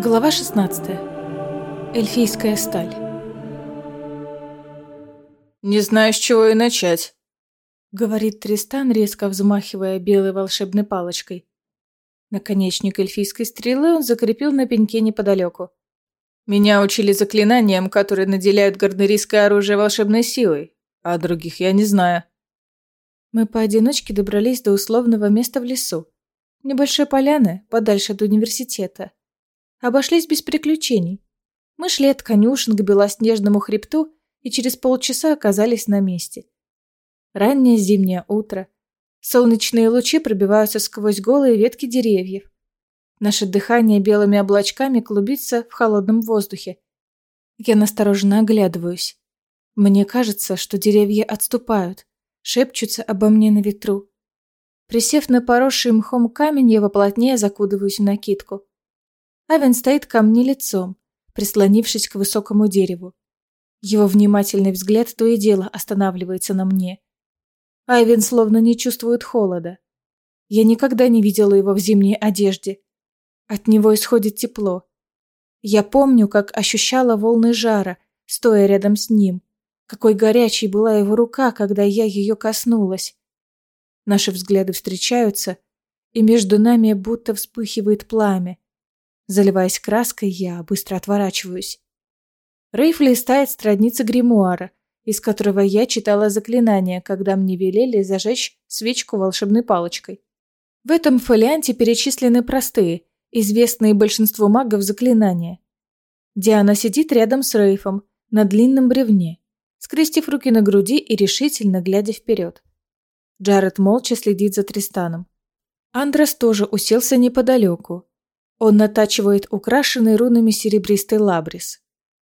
Глава 16. Эльфийская сталь. «Не знаю, с чего и начать», — говорит Тристан, резко взмахивая белой волшебной палочкой. Наконечник эльфийской стрелы он закрепил на пеньке неподалеку. «Меня учили заклинаниям, которые наделяют гарднерийское оружие волшебной силой, а других я не знаю». Мы поодиночке добрались до условного места в лесу. Небольшой поляны, подальше от университета. Обошлись без приключений. Мы шли от конюшен к белоснежному хребту и через полчаса оказались на месте. Раннее зимнее утро. Солнечные лучи пробиваются сквозь голые ветки деревьев. Наше дыхание белыми облачками клубится в холодном воздухе. Я настороженно оглядываюсь. Мне кажется, что деревья отступают, шепчутся обо мне на ветру. Присев на поросший мхом камень, я воплотнее закудываюсь в накидку. Авен стоит ко мне лицом, прислонившись к высокому дереву. Его внимательный взгляд то и дело останавливается на мне. Айвен словно не чувствует холода. Я никогда не видела его в зимней одежде. От него исходит тепло. Я помню, как ощущала волны жара, стоя рядом с ним. Какой горячей была его рука, когда я ее коснулась. Наши взгляды встречаются, и между нами будто вспыхивает пламя. Заливаясь краской, я быстро отворачиваюсь. Рейф листает страницы гримуара, из которого я читала заклинания, когда мне велели зажечь свечку волшебной палочкой. В этом фолианте перечислены простые, известные большинству магов заклинания. Диана сидит рядом с Рейфом на длинном бревне, скрестив руки на груди и решительно глядя вперед. Джаред молча следит за Тристаном. Андрес тоже уселся неподалеку, он натачивает украшенный рунами серебристый лабрис.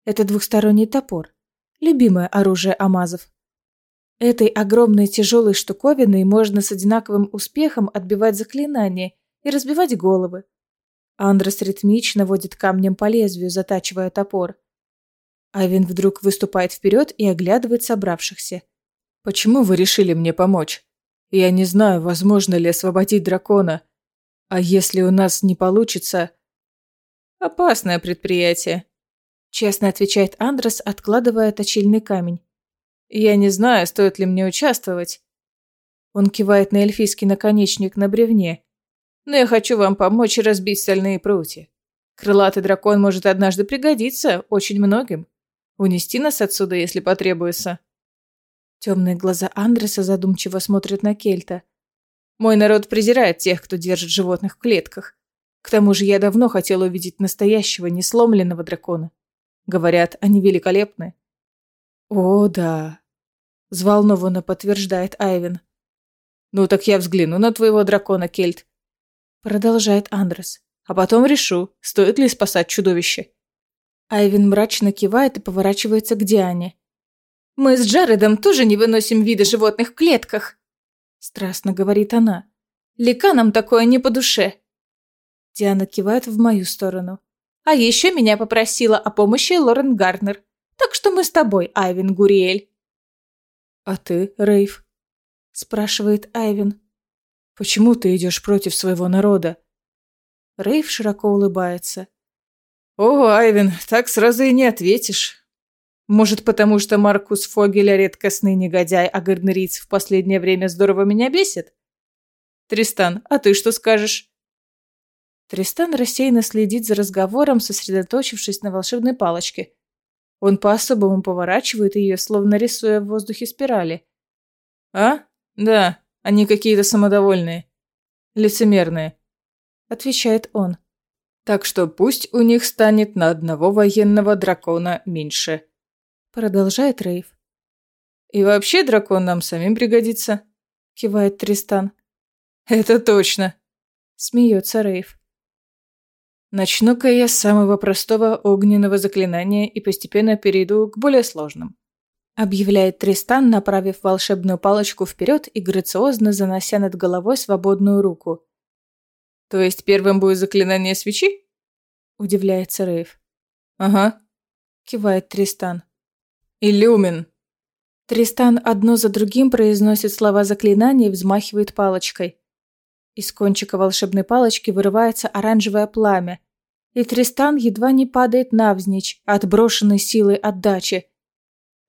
Это двухсторонний топор. Любимое оружие амазов. Этой огромной тяжелой штуковиной можно с одинаковым успехом отбивать заклинания и разбивать головы. Андрес ритмично водит камнем по лезвию, затачивая топор. Айвин вдруг выступает вперед и оглядывает собравшихся. «Почему вы решили мне помочь? Я не знаю, возможно ли освободить дракона. А если у нас не получится... Опасное предприятие, честно отвечает Андрес, откладывая точильный камень. Я не знаю, стоит ли мне участвовать. Он кивает на эльфийский наконечник на бревне. Но я хочу вам помочь разбить стальные прутья. Крылатый дракон может однажды пригодиться очень многим. Унести нас отсюда, если потребуется. Темные глаза Андреса задумчиво смотрят на Кельта. Мой народ презирает тех, кто держит животных в клетках. К тому же я давно хотела увидеть настоящего, несломленного дракона. Говорят, они великолепны. О, да. Взволнованно подтверждает Айвен. Ну так я взгляну на твоего дракона, Кельт. Продолжает Андрес. А потом решу, стоит ли спасать чудовище. Айвен мрачно кивает и поворачивается к Диане. «Мы с Джаредом тоже не выносим виды животных в клетках», Страстно говорит она. Лика нам такое не по душе. Диана кивает в мою сторону. А еще меня попросила о помощи Лорен Гарнер. Так что мы с тобой, Айвин Гуриэль. А ты, Рейв? Спрашивает Айвин. Почему ты идешь против своего народа? Рейв широко улыбается. О, Айвин, так сразу и не ответишь. Может, потому что Маркус Фогеля редкостный негодяй, а гарнериц в последнее время здорово меня бесит? Тристан, а ты что скажешь? Тристан рассеянно следит за разговором, сосредоточившись на волшебной палочке. Он по-особому поворачивает ее, словно рисуя в воздухе спирали. «А? Да, они какие-то самодовольные. Лицемерные», — отвечает он. «Так что пусть у них станет на одного военного дракона меньше». Продолжает Рейв. «И вообще дракон нам самим пригодится», — кивает Тристан. «Это точно», — смеется Рейв. Начну-ка я с самого простого огненного заклинания и постепенно перейду к более сложным. Объявляет Тристан, направив волшебную палочку вперед и грациозно занося над головой свободную руку. То есть первым будет заклинание свечи? Удивляется Рейв. Ага, кивает Тристан. Иллюмин!» Тристан одно за другим произносит слова заклинания и взмахивает палочкой. Из кончика волшебной палочки вырывается оранжевое пламя. и Тристан едва не падает навзничь от брошенной силой отдачи.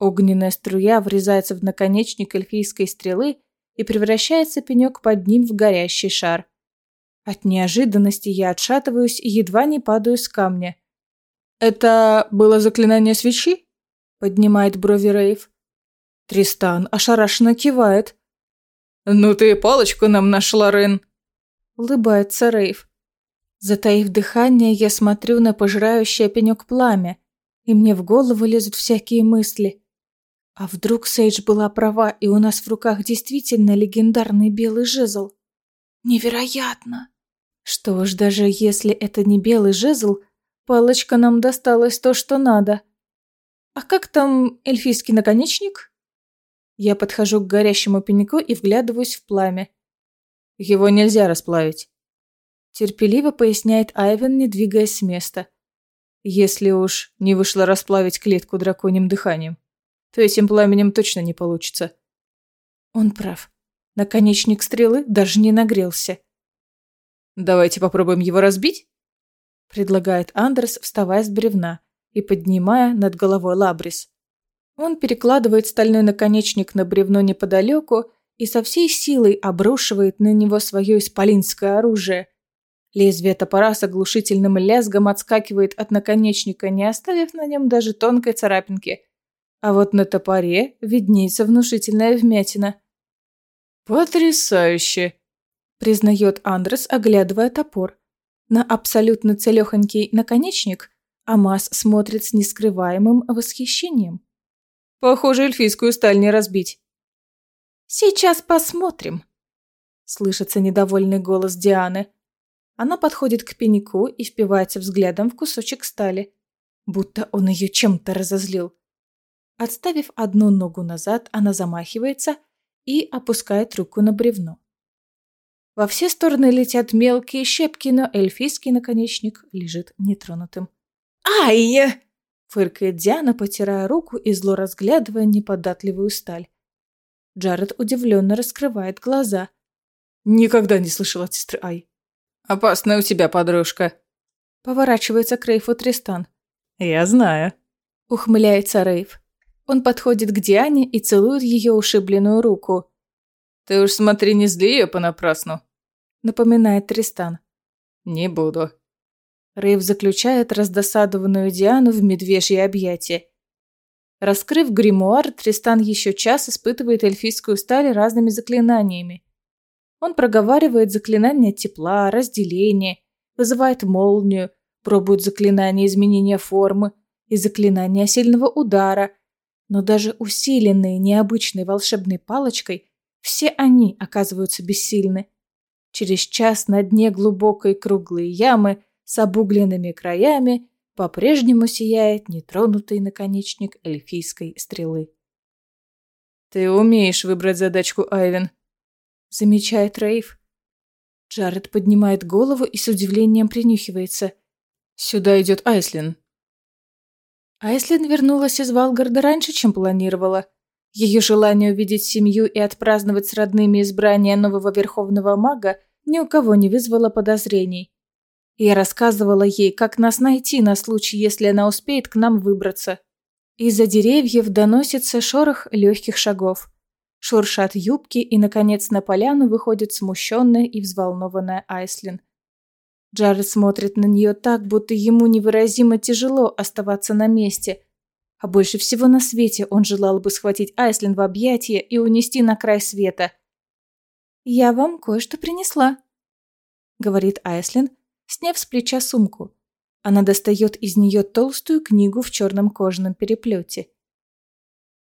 Огненная струя врезается в наконечник эльфийской стрелы и превращается пенек под ним в горящий шар. От неожиданности я отшатываюсь и едва не падаю с камня. «Это было заклинание свечи?» — поднимает брови Рейв. Тристан ошарашенно кивает. «Ну ты палочку нам нашла, Рен!» — улыбается Рейв. Затаив дыхание, я смотрю на пожирающее пенек пламя, и мне в голову лезут всякие мысли. А вдруг Сейдж была права, и у нас в руках действительно легендарный белый жезл? Невероятно! Что ж, даже если это не белый жезл, палочка нам досталась то, что надо. А как там эльфийский наконечник? Я подхожу к горящему пеньку и вглядываюсь в пламя. Его нельзя расплавить. Терпеливо поясняет Айвен, не двигаясь с места. Если уж не вышло расплавить клетку драконьим дыханием, то этим пламенем точно не получится. Он прав. Наконечник стрелы даже не нагрелся. «Давайте попробуем его разбить?» Предлагает Андерс, вставая с бревна и поднимая над головой лабрис. Он перекладывает стальной наконечник на бревно неподалеку и со всей силой обрушивает на него свое исполинское оружие. Лезвие топора с оглушительным лязгом отскакивает от наконечника, не оставив на нем даже тонкой царапинки. А вот на топоре виднеется внушительная вмятина. «Потрясающе!» – признает Андрес, оглядывая топор. На абсолютно целехонький наконечник Амаз смотрит с нескрываемым восхищением. Похоже, эльфийскую сталь не разбить. Сейчас посмотрим. Слышится недовольный голос Дианы. Она подходит к пеньку и впивается взглядом в кусочек стали, будто он ее чем-то разозлил. Отставив одну ногу назад, она замахивается и опускает руку на бревно. Во все стороны летят мелкие щепки, но эльфийский наконечник лежит нетронутым. «Ай!» Фыркает Диана, потирая руку и зло разглядывая неподатливую сталь. Джаред удивленно раскрывает глаза. «Никогда не слышал от сестры Ай». «Опасная у тебя подружка». Поворачивается к Рейфу Тристан. «Я знаю». Ухмыляется Рейф. Он подходит к Диане и целует ее ушибленную руку. «Ты уж смотри, не зли ее понапрасну», — напоминает Тристан. «Не буду», Рейв заключает раздосадованную Диану в медвежье объятие. Раскрыв гримуар, Тристан еще час испытывает эльфийскую сталь разными заклинаниями. Он проговаривает заклинания тепла, разделения, вызывает молнию, пробует заклинания изменения формы и заклинания сильного удара, но даже усиленные необычной волшебной палочкой, все они оказываются бессильны. Через час на дне глубокой круглой ямы с обугленными краями по-прежнему сияет нетронутый наконечник эльфийской стрелы. «Ты умеешь выбрать задачку, Айвен», — замечает Рейв. Джаред поднимает голову и с удивлением принюхивается. «Сюда идет Айслин». Айслин вернулась из Валгарда раньше, чем планировала. Ее желание увидеть семью и отпраздновать с родными избрание нового верховного мага ни у кого не вызвало подозрений. Я рассказывала ей, как нас найти на случай, если она успеет к нам выбраться. Из-за деревьев доносится шорох легких шагов. Шуршат юбки, и, наконец, на поляну выходит смущенная и взволнованная Айслин. Джаред смотрит на нее так, будто ему невыразимо тяжело оставаться на месте. А больше всего на свете он желал бы схватить Айслин в объятия и унести на край света. «Я вам кое-что принесла», — говорит Айслин, сняв с плеча сумку. Она достает из нее толстую книгу в черном кожаном переплете.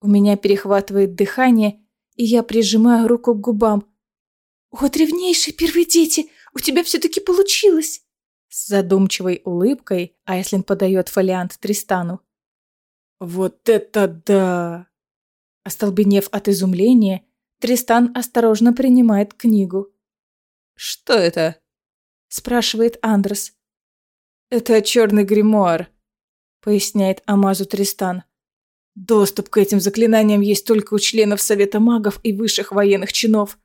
У меня перехватывает дыхание, и я прижимаю руку к губам. «О, древнейшие первые дети, у тебя все-таки получилось!» С задумчивой улыбкой Айслин подает фолиант Тристану. «Вот это да!» Остолбенев от изумления, Тристан осторожно принимает книгу. «Что это?» Спрашивает Андрес. «Это черный гримуар», — поясняет Амазу Тристан. «Доступ к этим заклинаниям есть только у членов Совета магов и высших военных чинов.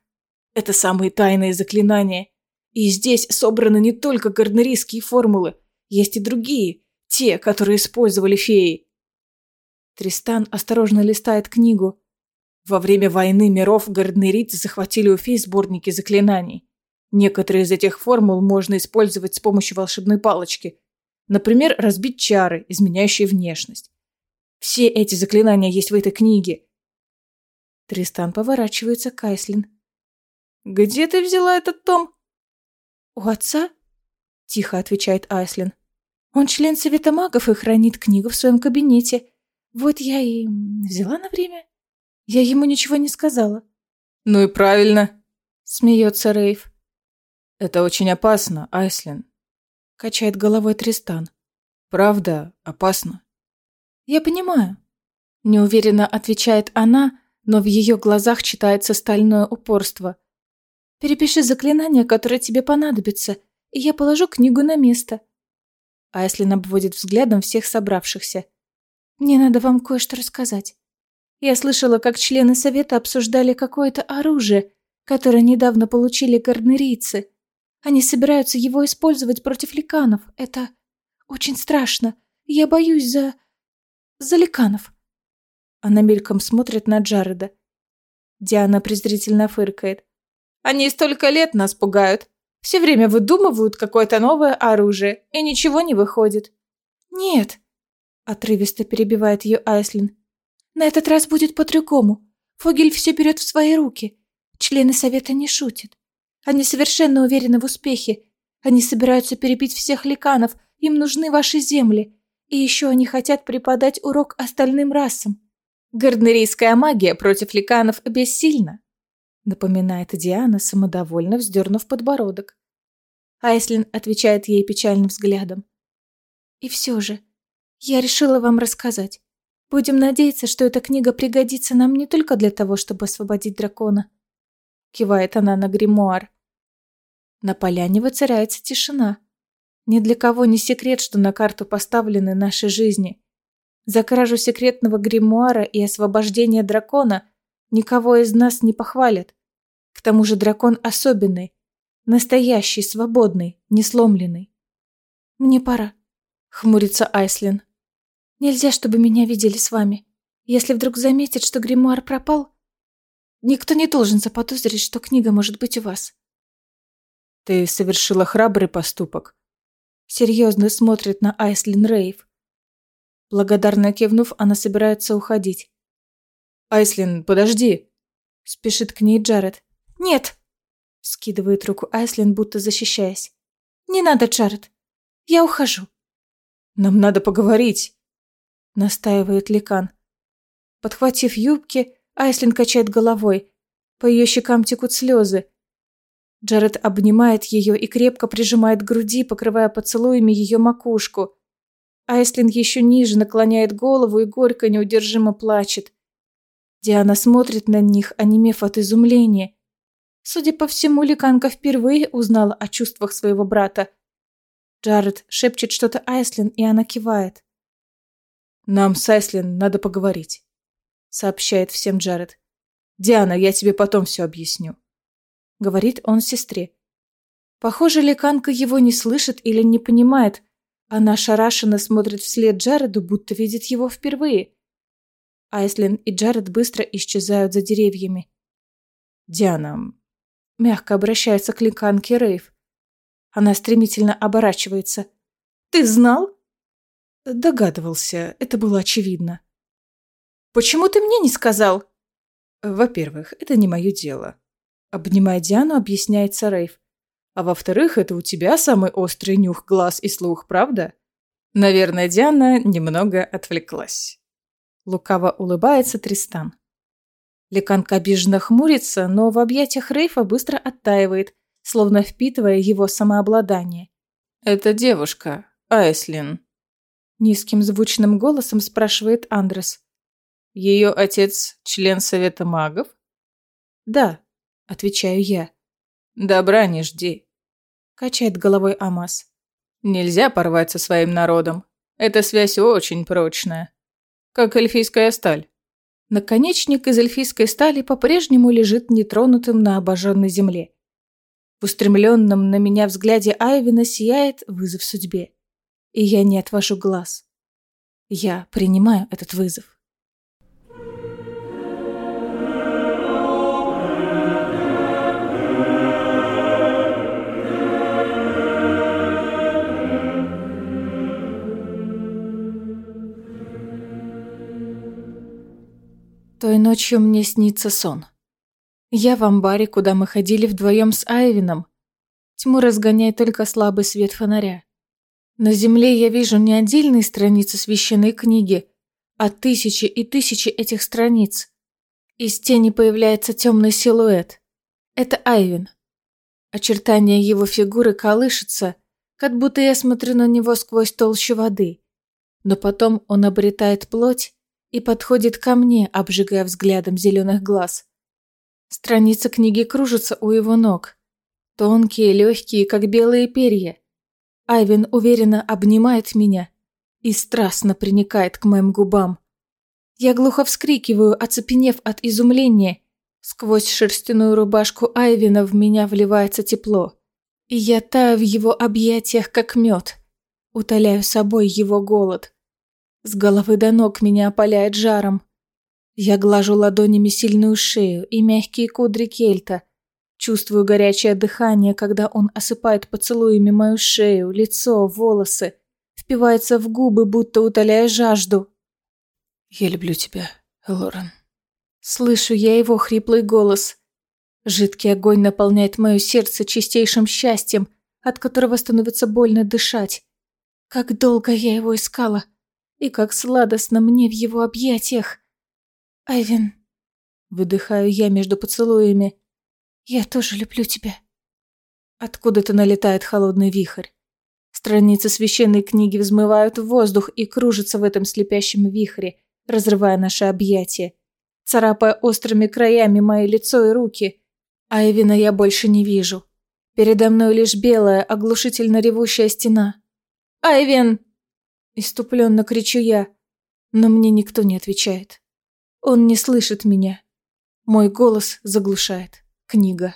Это самые тайные заклинания. И здесь собраны не только гарднерийские формулы. Есть и другие, те, которые использовали феи. Тристан осторожно листает книгу. Во время войны миров гарднерийцы захватили у фей сборники заклинаний. Некоторые из этих формул можно использовать с помощью волшебной палочки. Например, разбить чары, изменяющие внешность. Все эти заклинания есть в этой книге. Тристан поворачивается к Айслин. «Где ты взяла этот том?» «У отца?» – тихо отвечает Айслин. «Он член Совета магов и хранит книгу в своем кабинете. Вот я и взяла на время. Я ему ничего не сказала». «Ну и правильно», – смеется Рейв. «Это очень опасно, Айслин», – качает головой Тристан. «Правда, опасно». «Я понимаю», – неуверенно отвечает она, но в ее глазах читается стальное упорство. «Перепиши заклинание, которое тебе понадобится, и я положу книгу на место». Айслин обводит взглядом всех собравшихся. «Мне надо вам кое-что рассказать. Я слышала, как члены совета обсуждали какое-то оружие, которое недавно получили гарнерийцы. Они собираются его использовать против ликанов. Это очень страшно. Я боюсь за... за ликанов. Она мельком смотрит на Джареда. Диана презрительно фыркает. Они столько лет нас пугают. Все время выдумывают какое-то новое оружие, и ничего не выходит. Нет, отрывисто перебивает ее Айслин. На этот раз будет по-другому. Фогель все берет в свои руки. Члены совета не шутят. Они совершенно уверены в успехе. Они собираются перебить всех ликанов, им нужны ваши земли. И еще они хотят преподать урок остальным расам. Гарднерийская магия против ликанов бессильна, напоминает Диана, самодовольно вздернув подбородок. Айслин отвечает ей печальным взглядом. И все же, я решила вам рассказать. Будем надеяться, что эта книга пригодится нам не только для того, чтобы освободить дракона. Кивает она на гримуар. На поляне воцаряется тишина. Ни для кого не секрет, что на карту поставлены наши жизни. За кражу секретного гримуара и освобождение дракона никого из нас не похвалят. К тому же дракон особенный, настоящий, свободный, не сломленный. «Мне пора», — хмурится Айслин. «Нельзя, чтобы меня видели с вами. Если вдруг заметят, что гримуар пропал, никто не должен заподозрить, что книга может быть у вас. Ты совершила храбрый поступок. Серьезно смотрит на Айслин Рейв. Благодарно кивнув, она собирается уходить. «Айслин, подожди!» Спешит к ней Джаред. «Нет!» Скидывает руку Айслин, будто защищаясь. «Не надо, Джаред. Я ухожу». «Нам надо поговорить!» Настаивает Ликан. Подхватив юбки, Айслин качает головой. По ее щекам текут слезы. Джаред обнимает ее и крепко прижимает к груди, покрывая поцелуями ее макушку. Айслин еще ниже наклоняет голову и горько неудержимо плачет. Диана смотрит на них, онемев от изумления. Судя по всему, Ликанка впервые узнала о чувствах своего брата. Джаред шепчет что-то Айслин, и она кивает. «Нам с Айслин надо поговорить», — сообщает всем Джаред. «Диана, я тебе потом все объясню». — говорит он сестре. Похоже, Леканка его не слышит или не понимает. Она ошарашенно смотрит вслед Джареду, будто видит его впервые. Айслин и Джаред быстро исчезают за деревьями. «Диана...» Мягко обращается к Леканке Рейв. Она стремительно оборачивается. «Ты знал?» Догадывался, это было очевидно. «Почему ты мне не сказал?» «Во-первых, это не мое дело. Обнимая Диану, объясняется Рейв. А во-вторых, это у тебя самый острый нюх глаз и слух, правда? Наверное, Диана немного отвлеклась. Лукаво улыбается Тристан. Леканка обиженно хмурится, но в объятиях Рейфа быстро оттаивает, словно впитывая его самообладание. «Это девушка, Айслин», — низким звучным голосом спрашивает Андрес. «Ее отец член Совета магов?» «Да», — отвечаю я. «Добра не жди», — качает головой Амаз. «Нельзя порвать со своим народом. Эта связь очень прочная. Как эльфийская сталь». Наконечник из эльфийской стали по-прежнему лежит нетронутым на обожженной земле. В устремленном на меня взгляде Айвина сияет вызов судьбе. И я не отвожу глаз. Я принимаю этот вызов. Той ночью мне снится сон. Я в амбаре, куда мы ходили вдвоем с Айвином. Тьму разгоняет только слабый свет фонаря. На земле я вижу не отдельные страницы священной книги, а тысячи и тысячи этих страниц. Из тени появляется темный силуэт. Это Айвин. Очертания его фигуры колышутся, как будто я смотрю на него сквозь толщу воды. Но потом он обретает плоть и подходит ко мне, обжигая взглядом зеленых глаз. Страницы книги кружатся у его ног. Тонкие, легкие, как белые перья. Айвен уверенно обнимает меня и страстно приникает к моим губам. Я глухо вскрикиваю, оцепенев от изумления. Сквозь шерстяную рубашку Айвина в меня вливается тепло. И я таю в его объятиях, как мед. Утоляю собой его голод. С головы до ног меня опаляет жаром. Я глажу ладонями сильную шею и мягкие кудри кельта. Чувствую горячее дыхание, когда он осыпает поцелуями мою шею, лицо, волосы. Впивается в губы, будто утоляя жажду. «Я люблю тебя, Лорен». Слышу я его хриплый голос. Жидкий огонь наполняет мое сердце чистейшим счастьем, от которого становится больно дышать. Как долго я его искала. И как сладостно мне в его объятиях. Айвен, выдыхаю я между поцелуями. Я тоже люблю тебя. Откуда-то налетает холодный вихрь. Страницы священной книги взмывают в воздух и кружатся в этом слепящем вихре, разрывая наши объятия, царапая острыми краями мои лицо и руки. Айвина я больше не вижу. Передо мной лишь белая, оглушительно ревущая стена. «Айвен!» Иступленно кричу я, но мне никто не отвечает. Он не слышит меня. Мой голос заглушает книга.